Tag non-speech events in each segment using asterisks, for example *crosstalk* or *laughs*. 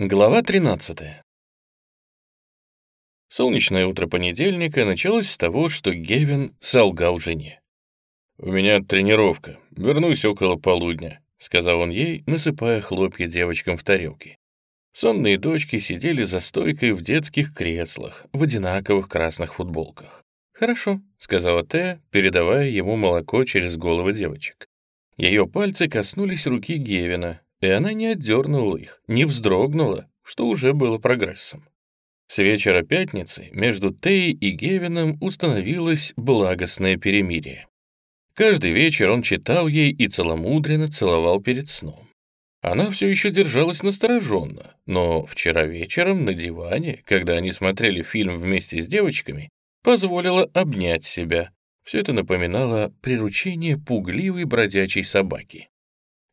Глава 13. Солнечное утро понедельника началось с того, что Гевин солгал жене. «У меня тренировка. Вернусь около полудня», — сказал он ей, насыпая хлопья девочкам в тарелки. Сонные дочки сидели за стойкой в детских креслах, в одинаковых красных футболках. «Хорошо», — сказала Тея, передавая ему молоко через головы девочек. Ее пальцы коснулись руки Гевина, и она не отдернула их, не вздрогнула, что уже было прогрессом. С вечера пятницы между Тей и Гевином установилось благостное перемирие. Каждый вечер он читал ей и целомудренно целовал перед сном. Она все еще держалась настороженно, но вчера вечером на диване, когда они смотрели фильм вместе с девочками, позволила обнять себя. Все это напоминало приручение пугливой бродячей собаки.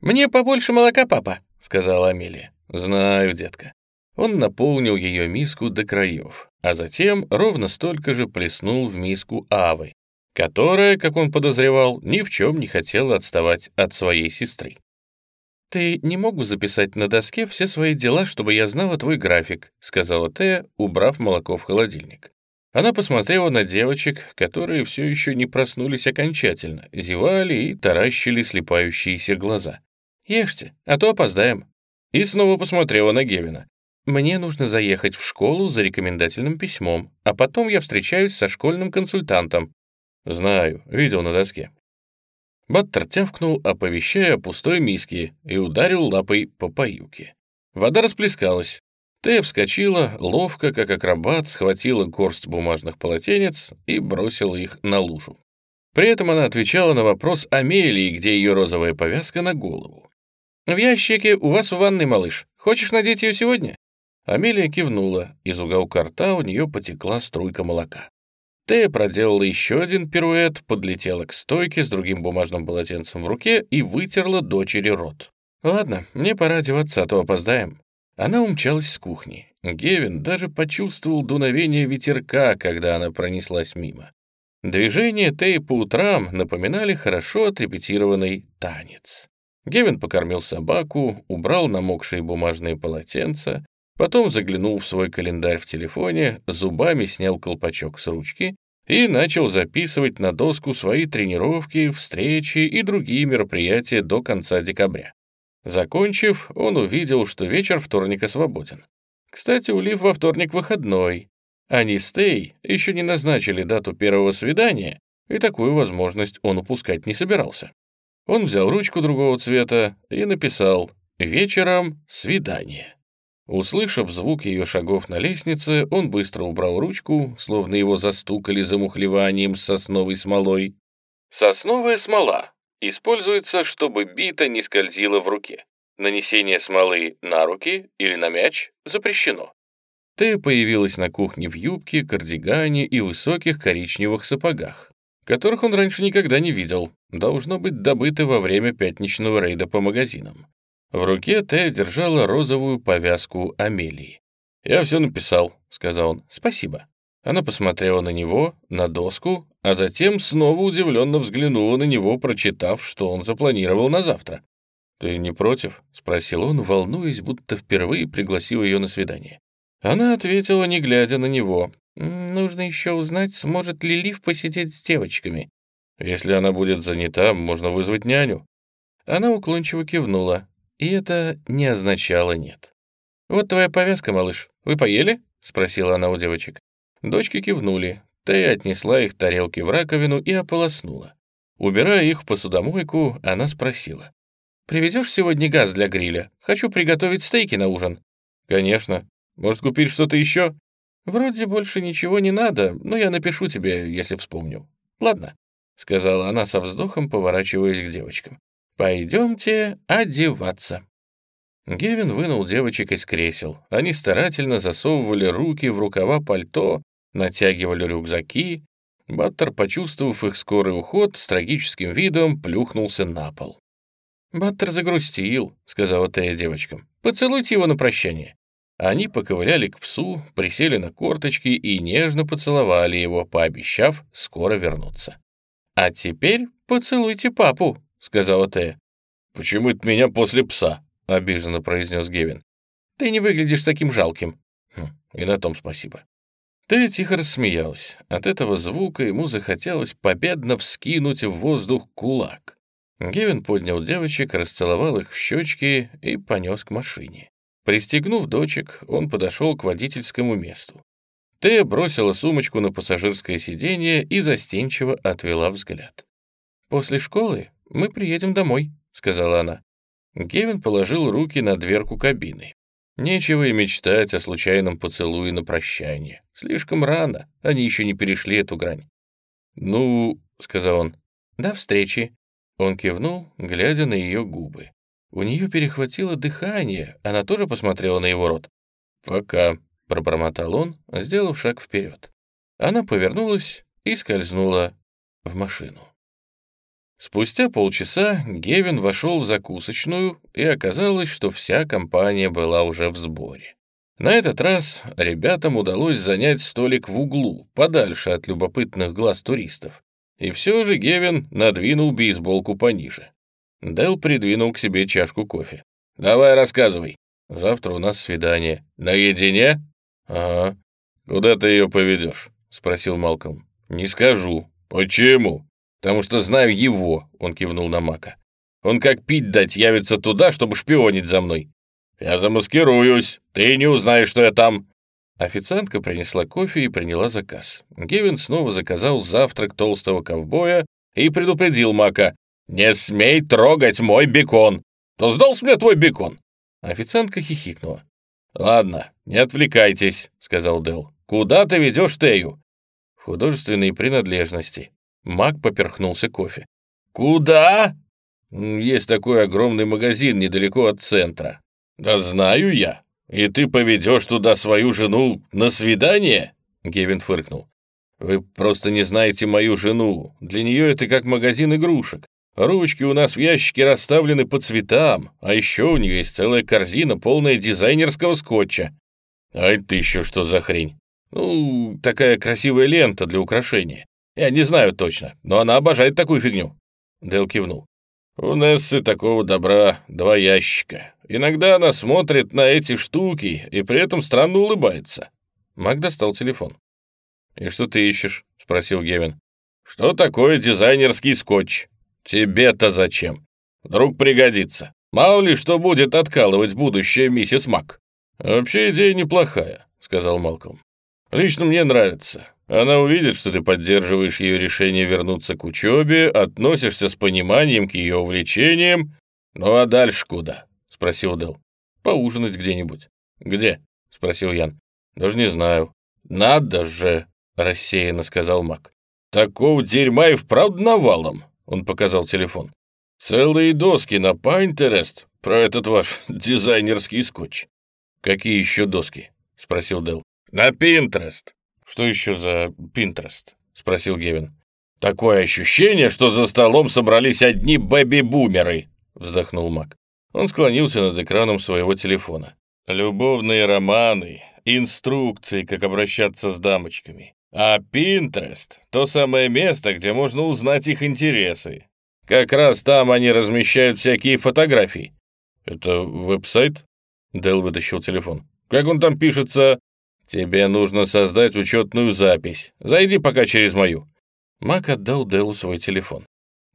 «Мне побольше молока, папа», — сказала Амелия. «Знаю, детка». Он наполнил ее миску до краев, а затем ровно столько же плеснул в миску Авы, которая, как он подозревал, ни в чем не хотела отставать от своей сестры. «Ты не мог бы записать на доске все свои дела, чтобы я знала твой график», сказала Тея, убрав молоко в холодильник. Она посмотрела на девочек, которые все еще не проснулись окончательно, зевали и таращили слепающиеся глаза. Ешьте, а то опоздаем». И снова посмотрела на Гевина. «Мне нужно заехать в школу за рекомендательным письмом, а потом я встречаюсь со школьным консультантом». «Знаю, видел на доске». Баттер тявкнул, оповещая о пустой миске, и ударил лапой по поилке. Вода расплескалась. Тея вскочила, ловко, как акробат, схватила горсть бумажных полотенец и бросила их на лужу. При этом она отвечала на вопрос Амелии, где ее розовая повязка на голову. «В ящике у вас в ванной, малыш. Хочешь надеть ее сегодня?» Амелия кивнула. Из уголка рта у нее потекла струйка молока. Тея проделала еще один пируэт, подлетела к стойке с другим бумажным полотенцем в руке и вытерла дочери рот. «Ладно, мне пора одеваться, а то опоздаем». Она умчалась с кухни. Гевин даже почувствовал дуновение ветерка, когда она пронеслась мимо. Движения Теи по утрам напоминали хорошо отрепетированный танец. Гевин покормил собаку, убрал намокшие бумажные полотенца, потом заглянул в свой календарь в телефоне, зубами снял колпачок с ручки и начал записывать на доску свои тренировки, встречи и другие мероприятия до конца декабря. Закончив, он увидел, что вечер вторника свободен. Кстати, у Лив во вторник выходной. Они с Тей еще не назначили дату первого свидания, и такую возможность он упускать не собирался. Он взял ручку другого цвета и написал «Вечером свидание». Услышав звук ее шагов на лестнице, он быстро убрал ручку, словно его застукали замухлеванием с сосновой смолой. Сосновая смола используется, чтобы бита не скользила в руке. Нанесение смолы на руки или на мяч запрещено. Тея появилась на кухне в юбке, кардигане и высоких коричневых сапогах которых он раньше никогда не видел, должно быть добыты во время пятничного рейда по магазинам. В руке Тея держала розовую повязку Амелии. «Я все написал», — сказал он. «Спасибо». Она посмотрела на него, на доску, а затем снова удивленно взглянула на него, прочитав, что он запланировал на завтра. «Ты не против?» — спросил он, волнуясь, будто впервые пригласил ее на свидание. Она ответила, не глядя на него. Нужно еще узнать, сможет ли Лив посидеть с девочками. Если она будет занята, можно вызвать няню. Она уклончиво кивнула, и это не означало «нет». «Вот твоя повязка, малыш. Вы поели?» — спросила она у девочек. Дочки кивнули. Тея отнесла их тарелки в раковину и ополоснула. Убирая их в посудомойку, она спросила. «Привезешь сегодня газ для гриля? Хочу приготовить стейки на ужин». «Конечно. Может, купить что-то еще?» «Вроде больше ничего не надо, но я напишу тебе, если вспомню. Ладно», — сказала она со вздохом, поворачиваясь к девочкам. «Пойдемте одеваться». Гевин вынул девочек из кресел. Они старательно засовывали руки в рукава пальто, натягивали рюкзаки. Баттер, почувствовав их скорый уход, с трагическим видом плюхнулся на пол. «Баттер загрустил», — сказала Тея девочкам. «Поцелуйте его на прощание». Они поковыляли к псу, присели на корточки и нежно поцеловали его, пообещав скоро вернуться. «А теперь поцелуйте папу», — сказала Тея. «Почему это меня после пса?» — обиженно произнес Гевин. Ты не выглядишь таким жалким». Хм, и на том спасибо. Ты тихо рассмеялась. От этого звука ему захотелось победно вскинуть в воздух кулак. Гевин поднял девочек, расцеловал их в щечки и понес к машине. Пристегнув дочек, он подошел к водительскому месту. Тея бросила сумочку на пассажирское сиденье и застенчиво отвела взгляд. «После школы мы приедем домой», — сказала она. Гевин положил руки на дверку кабины. Нечего и мечтать о случайном поцелуе на прощание. Слишком рано, они еще не перешли эту грань. «Ну», — сказал он, — «до встречи». Он кивнул, глядя на ее губы. У нее перехватило дыхание, она тоже посмотрела на его рот. «Пока», — пробормотал он, сделав шаг вперед. Она повернулась и скользнула в машину. Спустя полчаса Гевин вошел в закусочную, и оказалось, что вся компания была уже в сборе. На этот раз ребятам удалось занять столик в углу, подальше от любопытных глаз туристов. И все же Гевин надвинул бейсболку пониже. Дэл придвинул к себе чашку кофе. «Давай рассказывай. Завтра у нас свидание. Наедине?» «Ага. Куда ты ее поведешь?» — спросил Малком. «Не скажу». «Почему?» «Потому что знаю его», — он кивнул на Мака. «Он как пить дать явится туда, чтобы шпионить за мной». «Я замаскируюсь. Ты не узнаешь, что я там». Официантка принесла кофе и приняла заказ. Гевин снова заказал завтрак толстого ковбоя и предупредил Мака. «Не смей трогать мой бекон! То сдался мне твой бекон!» Официантка хихикнула. «Ладно, не отвлекайтесь», — сказал Дел. «Куда ты ведешь Тею?» «В художественные принадлежности». Мак поперхнулся кофе. «Куда?» «Есть такой огромный магазин недалеко от центра». «Да знаю я. И ты поведешь туда свою жену на свидание?» Гевин фыркнул. «Вы просто не знаете мою жену. Для нее это как магазин игрушек. Ручки у нас в ящике расставлены по цветам, а еще у нее есть целая корзина, полная дизайнерского скотча. А это еще что за хрень? Ну, такая красивая лента для украшения. Я не знаю точно, но она обожает такую фигню. Дэл кивнул. У Нессы такого добра два ящика. Иногда она смотрит на эти штуки и при этом странно улыбается. Мак достал телефон. «И что ты ищешь?» — спросил Гевин. «Что такое дизайнерский скотч?» «Тебе-то зачем? Вдруг пригодится. Мало ли что будет откалывать будущее миссис Мак». «Вообще идея неплохая», — сказал Малком. «Лично мне нравится. Она увидит, что ты поддерживаешь ее решение вернуться к учебе, относишься с пониманием к ее увлечениям. Ну а дальше куда?» — спросил Дэл. «Поужинать где-нибудь». «Где?» — спросил Ян. «Даже не знаю». «Надо же!» — рассеянно сказал Мак. «Такого дерьма и вправду навалом. Он показал телефон. «Целые доски на Pinterest про этот ваш *laughs* дизайнерский скотч». «Какие еще доски?» — спросил Дэл. «На Pinterest». «Что еще за Pinterest?» — спросил Гевин. «Такое ощущение, что за столом собрались одни бэби-бумеры», — вздохнул Мак. Он склонился над экраном своего телефона. «Любовные романы, инструкции, как обращаться с дамочками. А Pinterest — то самое место, где можно узнать их интересы. Как раз там они размещают всякие фотографии. Это веб-сайт? Дэл вытащил телефон. Как он там пишется? Тебе нужно создать учетную запись. Зайди пока через мою. Мак отдал Дэлу свой телефон.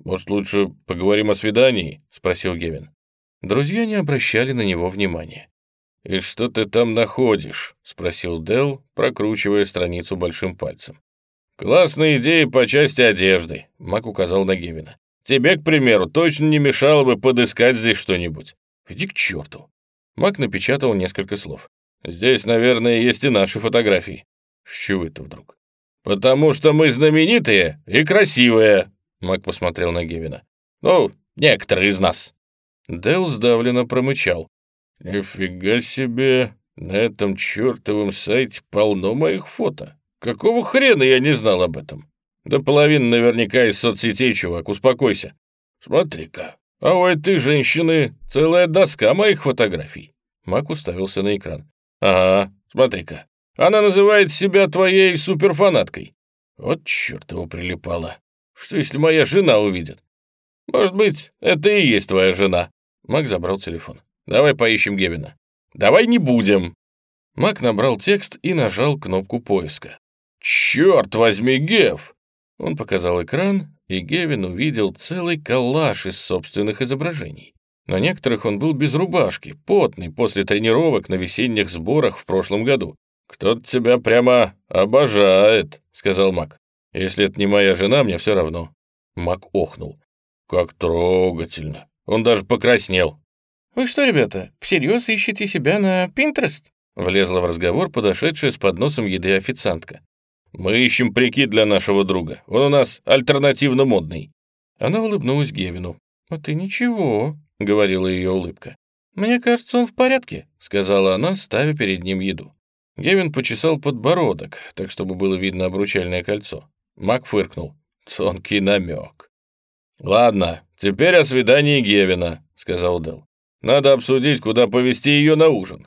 «Может, лучше поговорим о свидании?» — спросил Гевин. Друзья не обращали на него внимания. «И что ты там находишь?» — спросил Дел, прокручивая страницу большим пальцем. «Классная идея по части одежды», — Мак указал на Гевина. «Тебе, к примеру, точно не мешало бы подыскать здесь что-нибудь». «Иди к черту!» Мак напечатал несколько слов. «Здесь, наверное, есть и наши фотографии». «С чего это вдруг?» «Потому что мы знаменитые и красивые», — Мак посмотрел на Гевина. «Ну, некоторые из нас». Дел сдавленно промычал. «Нифига себе! На этом чертовом сайте полно моих фото. Какого хрена я не знал об этом? Да половина наверняка из соцсетей, чувак, успокойся. Смотри-ка, а у этой женщины целая доска моих фотографий». Мак уставился на экран. «Ага, смотри-ка, она называет себя твоей суперфанаткой. Вот черт его прилипало. Что, если моя жена увидит? Может быть, это и есть твоя жена?» Мак забрал телефон. Давай поищем Гевина». Давай не будем». Мак набрал текст и нажал кнопку поиска. «Черт возьми, Гев!» Он показал экран, и Гевин увидел целый коллаж из собственных изображений. На некоторых он был без рубашки, потный после тренировок на весенних сборах в прошлом году. «Кто-то тебя прямо обожает», — сказал Мак. «Если это не моя жена, мне все равно». Мак охнул. «Как трогательно. Он даже покраснел». «Вы что, ребята, всерьез ищете себя на Пинтерест?» Влезла в разговор подошедшая с подносом еды официантка. «Мы ищем прикид для нашего друга. Он у нас альтернативно модный». Она улыбнулась Гевину. «А ты ничего», — говорила ее улыбка. «Мне кажется, он в порядке», — сказала она, ставя перед ним еду. Гевин почесал подбородок, так чтобы было видно обручальное кольцо. Мак фыркнул. Тонкий намек. «Ладно, теперь о свидании Гевина», — сказал Дел. «Надо обсудить, куда повезти ее на ужин.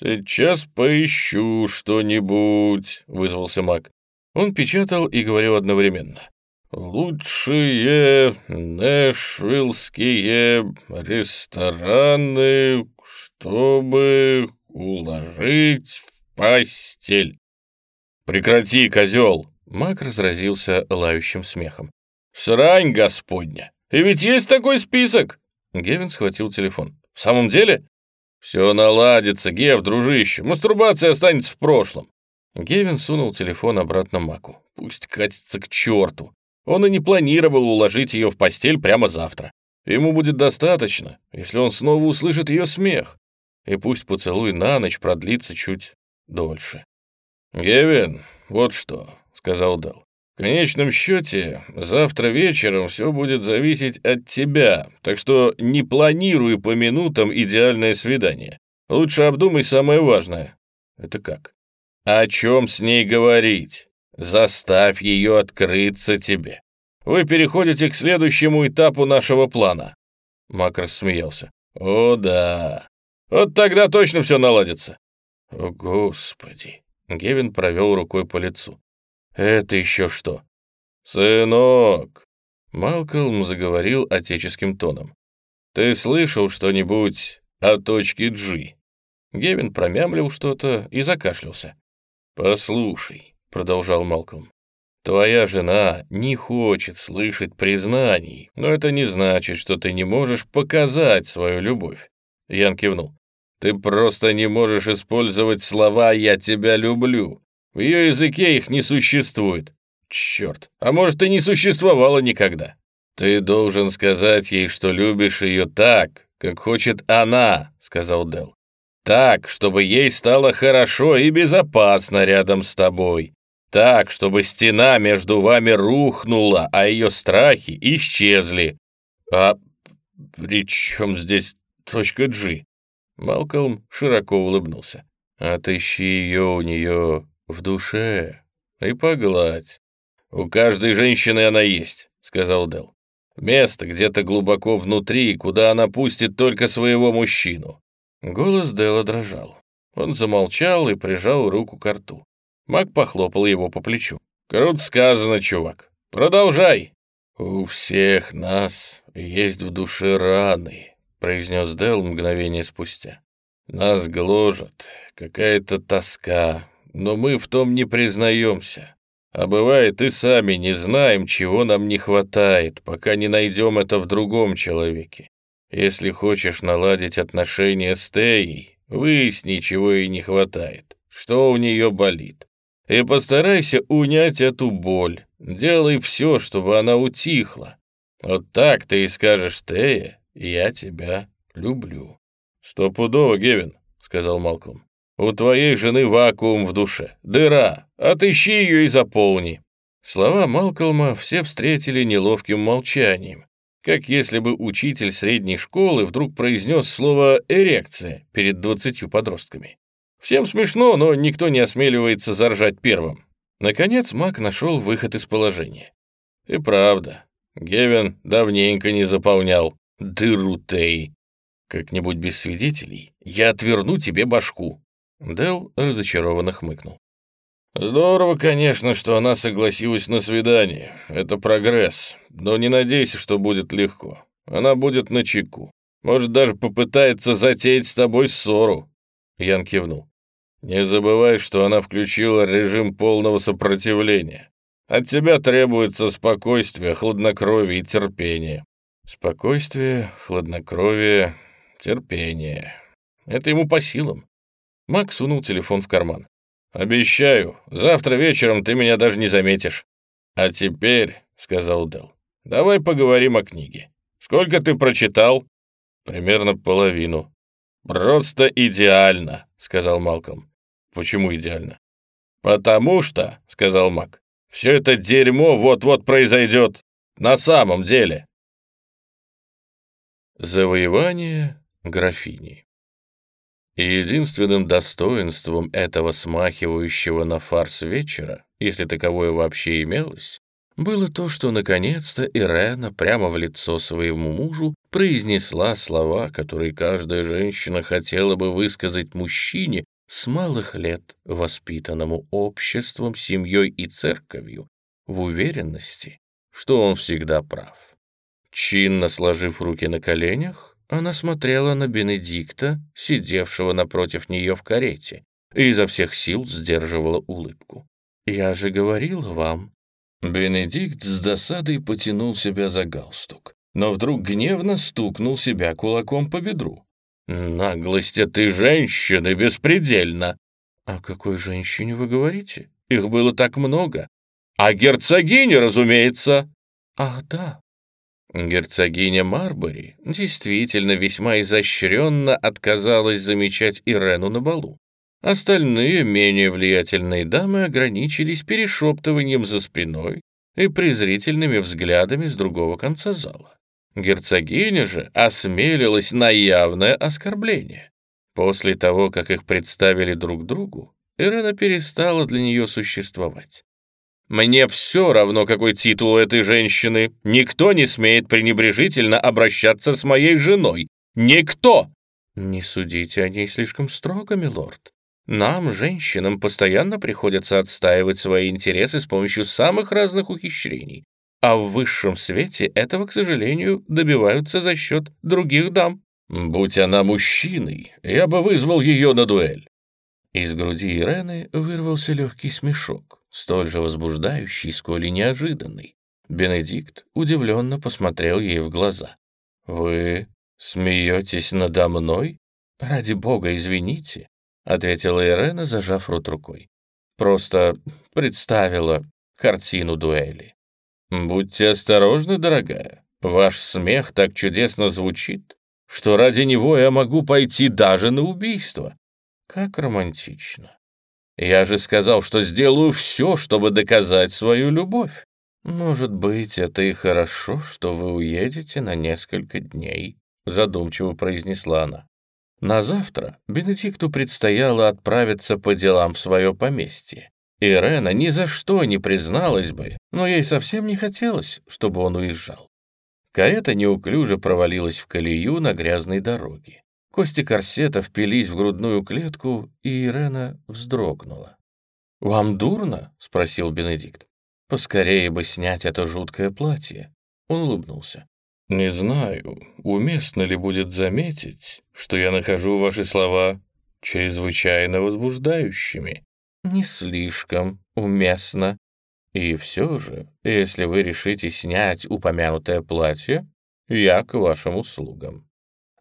«Сейчас поищу что-нибудь», — вызвался Мак. Он печатал и говорил одновременно. «Лучшие нэшвиллские рестораны, чтобы уложить в постель». «Прекрати, козел!» — Мак разразился лающим смехом. «Срань господня! И ведь есть такой список!» Гевин схватил телефон. «В самом деле?» «Все наладится, Гев, дружище, мастурбация останется в прошлом». Гевин сунул телефон обратно Маку. Пусть катится к черту. Он и не планировал уложить ее в постель прямо завтра. Ему будет достаточно, если он снова услышит ее смех. И пусть поцелуй на ночь продлится чуть дольше. «Гевин, вот что», — сказал Дал. Конечном счете, завтра вечером все будет зависеть от тебя, так что не планируй по минутам идеальное свидание. Лучше обдумай самое важное. Это как? О чем с ней говорить? Заставь ее открыться тебе. Вы переходите к следующему этапу нашего плана. Мак рассмеялся. О, да. Вот тогда точно все наладится. О, Господи. Гевин провел рукой по лицу. «Это еще что?» «Сынок!» Малкольм заговорил отеческим тоном. «Ты слышал что-нибудь о точке G?» Гевин промямлил что-то и закашлялся. «Послушай», — продолжал Малкольм, «твоя жена не хочет слышать признаний, но это не значит, что ты не можешь показать свою любовь». Ян кивнул. «Ты просто не можешь использовать слова «я тебя люблю». В ее языке их не существует. Черт, а может и не существовало никогда. Ты должен сказать ей, что любишь ее так, как хочет она, сказал Дел. Так, чтобы ей стало хорошо и безопасно рядом с тобой. Так, чтобы стена между вами рухнула, а ее страхи исчезли. А при чем здесь точка G? Малкольм широко улыбнулся. Отыщи ее у нее в душе и погладь. У каждой женщины она есть, сказал Дел. Место где-то глубоко внутри, куда она пустит только своего мужчину. Голос Дела дрожал. Он замолчал и прижал руку к рту. Мак похлопал его по плечу. «Круто сказано, чувак. Продолжай!» «У всех нас есть в душе раны», — произнес Дел мгновение спустя. «Нас гложет какая-то тоска, но мы в том не признаемся. А бывает и сами не знаем, чего нам не хватает, пока не найдем это в другом человеке. Если хочешь наладить отношения с Теей, выясни, чего ей не хватает, что у нее болит. И постарайся унять эту боль. Делай все, чтобы она утихла. Вот так ты и скажешь, Тея, я тебя люблю. «Стопудово, Гевин», — сказал Малком. У твоей жены вакуум в душе, дыра, отыщи ее и заполни». Слова Малкольма все встретили неловким молчанием, как если бы учитель средней школы вдруг произнес слово «эрекция» перед двадцатью подростками. Всем смешно, но никто не осмеливается заржать первым. Наконец Мак нашел выход из положения. И правда, Гевин давненько не заполнял дыру Тей. Как-нибудь без свидетелей я отверну тебе башку. Дэл разочарованно хмыкнул. «Здорово, конечно, что она согласилась на свидание. Это прогресс. Но не надейся, что будет легко. Она будет на чеку. Может, даже попытается затеять с тобой ссору. Ян кивнул. «Не забывай, что она включила режим полного сопротивления. От тебя требуется спокойствие, хладнокровие и терпение». Спокойствие, хладнокровие, терпение. Это ему по силам. Макс сунул телефон в карман. «Обещаю, завтра вечером ты меня даже не заметишь». «А теперь», — сказал Дел, — «давай поговорим о книге. Сколько ты прочитал?» «Примерно половину». «Просто идеально», — сказал Малком. «Почему идеально?» «Потому что», — сказал Мак, — «все это дерьмо вот-вот произойдет. На самом деле». Завоевание графини. И единственным достоинством этого смахивающего на фарс вечера, если таковое вообще имелось, было то, что наконец-то Ирена прямо в лицо своему мужу произнесла слова, которые каждая женщина хотела бы высказать мужчине с малых лет, воспитанному обществом, семьей и церковью, в уверенности, что он всегда прав. Чинно сложив руки на коленях, она смотрела на Бенедикта, сидевшего напротив нее в карете, и изо всех сил сдерживала улыбку. «Я же говорила вам». Бенедикт с досадой потянул себя за галстук, но вдруг гневно стукнул себя кулаком по бедру. «Наглость этой женщины беспредельна!» «О какой женщине вы говорите? Их было так много!» «О герцогине, разумеется!» «Ах, да, Герцогиня Марбори действительно весьма изощренно отказалась замечать Ирену на балу. Остальные, менее влиятельные дамы ограничились перешептыванием за спиной и презрительными взглядами с другого конца зала. Герцогиня же осмелилась на явное оскорбление. После того, как их представили друг другу, Ирена перестала для нее существовать. Мне все равно, какой титул у этой женщины. Никто не смеет пренебрежительно обращаться с моей женой. Никто!» «Не судите о ней слишком строго, милорд. Нам, женщинам, постоянно приходится отстаивать свои интересы с помощью самых разных ухищрений. А в высшем свете этого, к сожалению, добиваются за счет других дам». «Будь она мужчиной, я бы вызвал ее на дуэль». Из груди Ирены вырвался легкий смешок столь же возбуждающий, сколь и неожиданный. Бенедикт удивленно посмотрел ей в глаза. «Вы смеетесь надо мной? Ради бога, извините», — ответила Ирена, зажав рот рукой. «Просто представила картину дуэли». «Будьте осторожны, дорогая. Ваш смех так чудесно звучит, что ради него я могу пойти даже на убийство». «Как романтично». Я же сказал, что сделаю все, чтобы доказать свою любовь. Может быть, это и хорошо, что вы уедете на несколько дней, задумчиво произнесла она. На завтра Бенедикту предстояло отправиться по делам в свое поместье. Ирена ни за что не призналась бы, но ей совсем не хотелось, чтобы он уезжал. Карета неуклюже провалилась в колею на грязной дороге. Кости корсета впились в грудную клетку, и Ирена вздрогнула. «Вам дурно?» — спросил Бенедикт. «Поскорее бы снять это жуткое платье». Он улыбнулся. «Не знаю, уместно ли будет заметить, что я нахожу ваши слова чрезвычайно возбуждающими». «Не слишком уместно. И все же, если вы решите снять упомянутое платье, я к вашим услугам».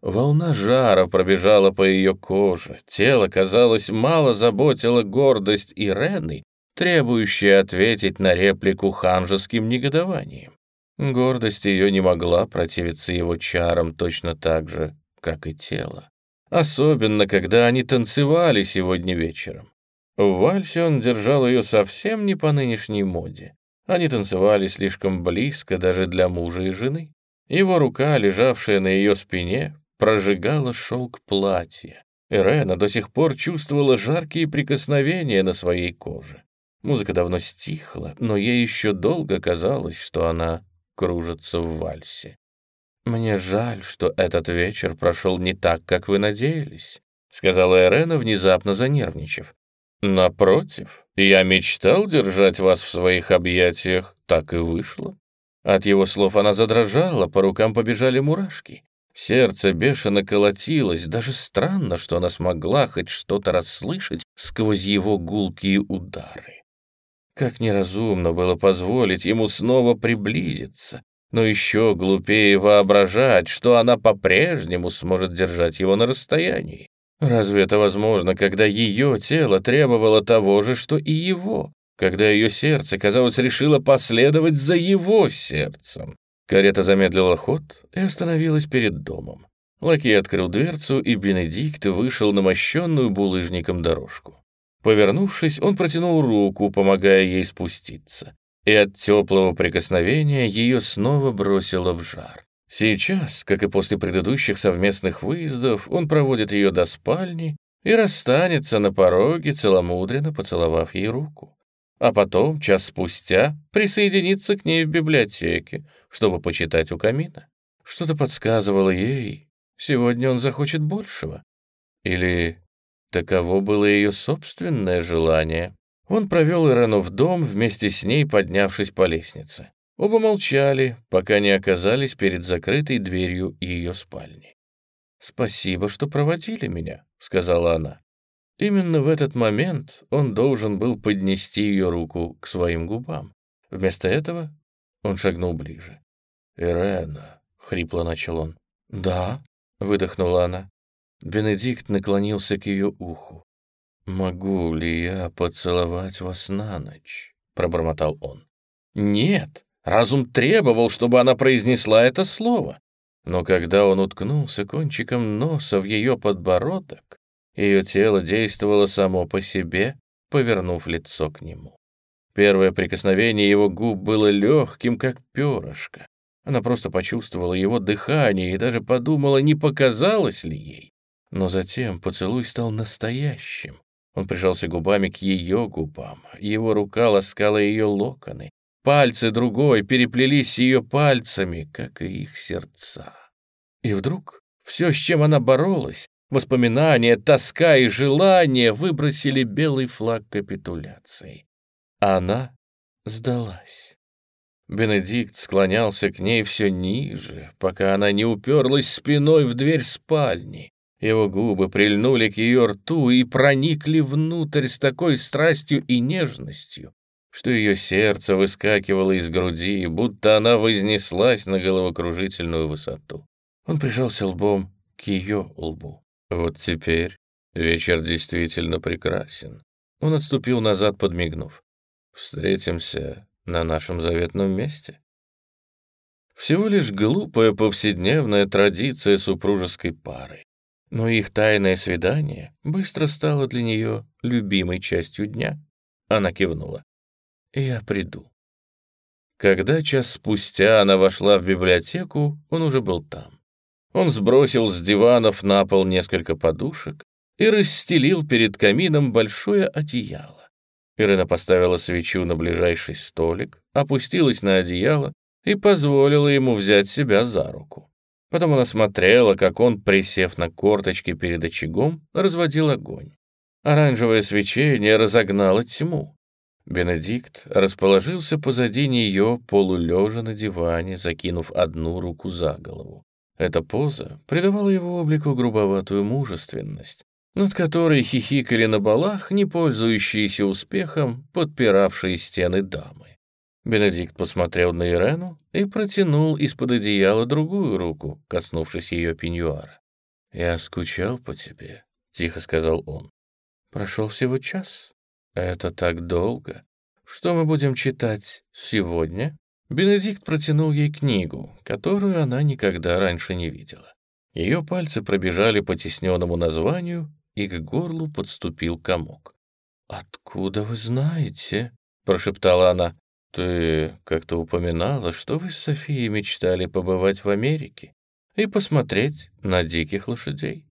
Волна жара пробежала по ее коже, тело, казалось, мало заботило гордость Ирены, требующая ответить на реплику ханжеским негодованием. Гордость ее не могла противиться его чарам точно так же, как и тело. Особенно, когда они танцевали сегодня вечером. В вальсе он держал ее совсем не по нынешней моде. Они танцевали слишком близко даже для мужа и жены. Его рука, лежавшая на ее спине, прожигала шелк платья. Ирена до сих пор чувствовала жаркие прикосновения на своей коже. Музыка давно стихла, но ей еще долго казалось, что она кружится в вальсе. «Мне жаль, что этот вечер прошел не так, как вы надеялись», сказала Ирена, внезапно занервничав. «Напротив, я мечтал держать вас в своих объятиях, так и вышло». От его слов она задрожала, по рукам побежали мурашки. Сердце бешено колотилось, даже странно, что она смогла хоть что-то расслышать сквозь его гулкие удары. Как неразумно было позволить ему снова приблизиться, но еще глупее воображать, что она по-прежнему сможет держать его на расстоянии. Разве это возможно, когда ее тело требовало того же, что и его, когда ее сердце, казалось, решило последовать за его сердцем? Карета замедлила ход и остановилась перед домом. Лакей открыл дверцу, и Бенедикт вышел на мощенную булыжником дорожку. Повернувшись, он протянул руку, помогая ей спуститься и от теплого прикосновения ее снова бросило в жар. Сейчас, как и после предыдущих совместных выездов, он проводит ее до спальни и расстанется на пороге, целомудренно поцеловав ей руку. А потом, час спустя, присоединится к ней в библиотеке, чтобы почитать у камина. Что-то подсказывало ей, сегодня он захочет большего. Или таково было ее собственное желание. Он провел Ирену в дом, вместе с ней поднявшись по лестнице. Оба молчали, пока не оказались перед закрытой дверью ее спальни. «Спасибо, что проводили меня», — сказала она. Именно в этот момент он должен был поднести ее руку к своим губам. Вместо этого он шагнул ближе. «Ирена», — хрипло начал он. «Да», — выдохнула она. Бенедикт наклонился к ее уху. «Могу ли я поцеловать вас на ночь?» — пробормотал он. «Нет!» Разум требовал, чтобы она произнесла это слово. Но когда он уткнулся кончиком носа в ее подбородок, ее тело действовало само по себе, повернув лицо к нему. Первое прикосновение его губ было легким, как перышко. Она просто почувствовала его дыхание и даже подумала, не показалось ли ей. Но затем поцелуй стал настоящим, он прижался губами к ее губам. Его рука ласкала ее локоны. Пальцы другой переплелись с ее пальцами, как и их сердца. И вдруг все, с чем она боролась, воспоминания, тоска и желание выбросили белый флаг капитуляции. Она сдалась. Бенедикт склонялся к ней все ниже, пока она не уперлась спиной в дверь спальни. Его губы прильнули к ее рту и проникли внутрь с такой страстью и нежностью, что ее сердце выскакивало из груди, будто она вознеслась на головокружительную высоту. Он прижался лбом к ее лбу. Вот теперь вечер действительно прекрасен. Он отступил назад, подмигнув. «Встретимся на нашем заветном месте?» Всего лишь глупая повседневная традиция супружеской пары. Но их тайное свидание быстро стало для нее любимой частью дня. Она кивнула. «Я приду». Когда час спустя она вошла в библиотеку, он уже был там. Он сбросил с диванов на пол несколько подушек и расстелил перед камином большое одеяло. Ирина поставила свечу на ближайший столик, опустилась на одеяло и позволила ему взять себя за руку. Потом она смотрела, как он, присев на корточки перед очагом, разводил огонь. Оранжевое свечение разогнало тьму. Бенедикт расположился позади нее, полулежа на диване, закинув одну руку за голову. Эта поза придавала его облику грубоватую мужественность, над которой хихикали на балах, не пользующиеся успехом, подпиравшие стены дамы. Бенедикт посмотрел на Ирену и протянул из-под одеяла другую руку, коснувшись ее пеньюара. «Я скучал по тебе», — тихо сказал он. «Прошел всего час. Это так долго. Что мы будем читать сегодня?» Бенедикт протянул ей книгу, которую она никогда раньше не видела. Ее пальцы пробежали по тесненному названию, и к горлу подступил комок. «Откуда вы знаете?» — прошептала она. «Ты как-то упоминала, что вы с Софией мечтали побывать в Америке и посмотреть на диких лошадей.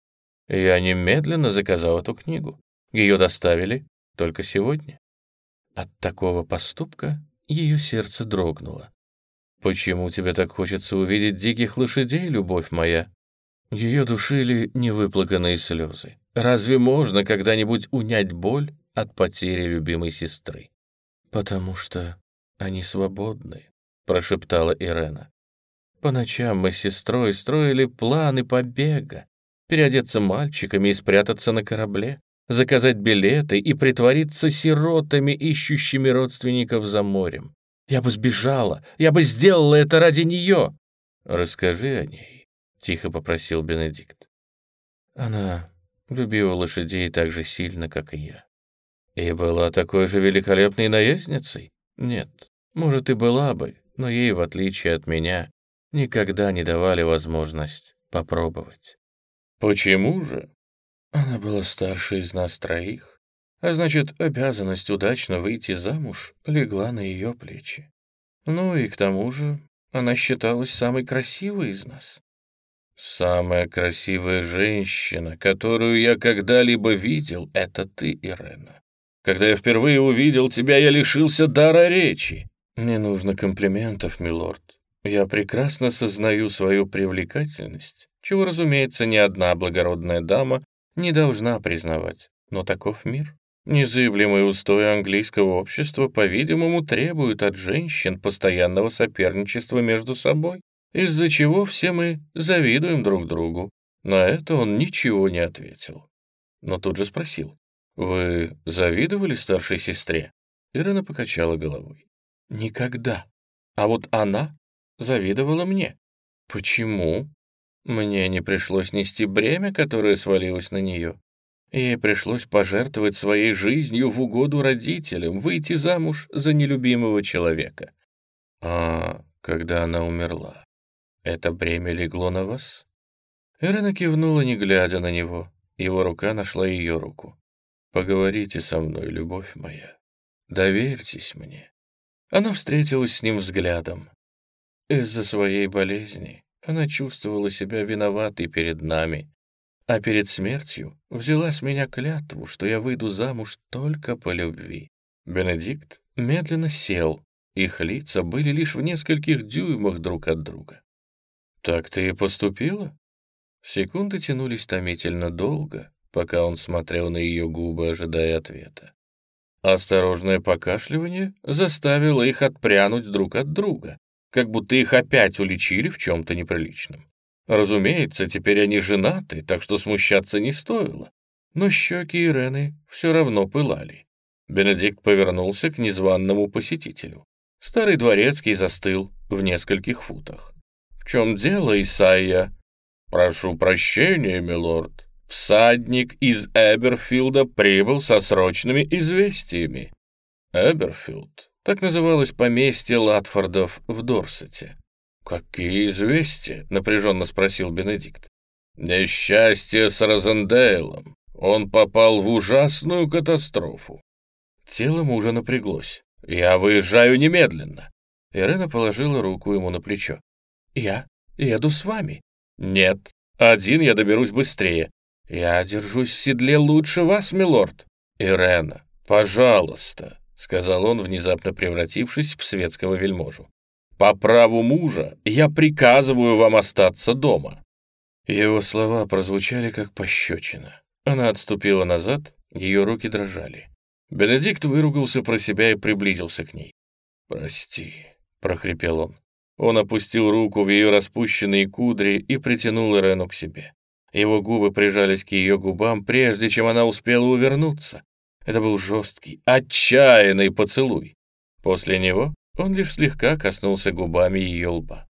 Я немедленно заказал эту книгу. Ее доставили только сегодня». От такого поступка ее сердце дрогнуло. «Почему тебе так хочется увидеть диких лошадей, любовь моя?» Ее душили невыплаканные слезы. Разве можно когда-нибудь унять боль от потери любимой сестры? «Потому что они свободны», — прошептала Ирена. По ночам мы с сестрой строили планы побега, переодеться мальчиками и спрятаться на корабле, заказать билеты и притвориться сиротами, ищущими родственников за морем. Я бы сбежала, я бы сделала это ради нее. Расскажи о ней, — тихо попросил Бенедикт. Она любила лошадей так же сильно, как и я. И была такой же великолепной наездницей? Нет, может, и была бы, но ей, в отличие от меня, никогда не давали возможность попробовать. Почему же? Она была старше из нас троих, а значит, обязанность удачно выйти замуж легла на ее плечи. Ну и к тому же она считалась самой красивой из нас. «Самая красивая женщина, которую я когда-либо видел, это ты, Ирена. Когда я впервые увидел тебя, я лишился дара речи». «Не нужно комплиментов, милорд. Я прекрасно сознаю свою привлекательность, чего, разумеется, ни одна благородная дама не должна признавать. Но таков мир. Незыблемые устои английского общества, по-видимому, требуют от женщин постоянного соперничества между собой, из-за чего все мы завидуем друг другу. На это он ничего не ответил. Но тут же спросил, «Вы завидовали старшей сестре?» Ирина покачала головой. «Никогда. А вот она завидовала мне. Почему? Мне не пришлось нести бремя, которое свалилось на нее. Ей пришлось пожертвовать своей жизнью в угоду родителям, выйти замуж за нелюбимого человека. А когда она умерла, это бремя легло на вас? Ирина кивнула, не глядя на него. Его рука нашла ее руку. «Поговорите со мной, любовь моя. Доверьтесь мне». Она встретилась с ним взглядом. Из-за своей болезни она чувствовала себя виноватой перед нами, а перед смертью взяла с меня клятву, что я выйду замуж только по любви. Бенедикт медленно сел, их лица были лишь в нескольких дюймах друг от друга. «Так ты и поступила?» Секунды тянулись томительно долго, пока он смотрел на ее губы, ожидая ответа. Осторожное покашливание заставило их отпрянуть друг от друга как будто их опять уличили в чем-то неприличном. Разумеется, теперь они женаты, так что смущаться не стоило. Но щеки Ирены все равно пылали. Бенедикт повернулся к незваному посетителю. Старый дворецкий застыл в нескольких футах. «В чем дело, Исайя?» «Прошу прощения, милорд. Всадник из Эберфилда прибыл со срочными известиями». «Эберфилд? Так называлось поместье Латфордов в Дорсете. «Какие известия?» — напряженно спросил Бенедикт. «Несчастье с Розендейлом. Он попал в ужасную катастрофу». Тело мужа напряглось. «Я выезжаю немедленно». Ирена положила руку ему на плечо. «Я еду с вами». «Нет, один я доберусь быстрее. Я держусь в седле лучше вас, милорд». «Ирена, пожалуйста». — сказал он, внезапно превратившись в светского вельможу. «По праву мужа я приказываю вам остаться дома». Его слова прозвучали как пощечина. Она отступила назад, ее руки дрожали. Бенедикт выругался про себя и приблизился к ней. «Прости», — прохрипел он. Он опустил руку в ее распущенные кудри и притянул Ирену к себе. Его губы прижались к ее губам, прежде чем она успела увернуться. Это был жесткий, отчаянный поцелуй. После него он лишь слегка коснулся губами ее лба.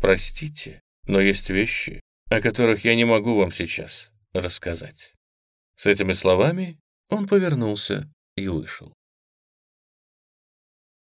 «Простите, но есть вещи, о которых я не могу вам сейчас рассказать». С этими словами он повернулся и вышел.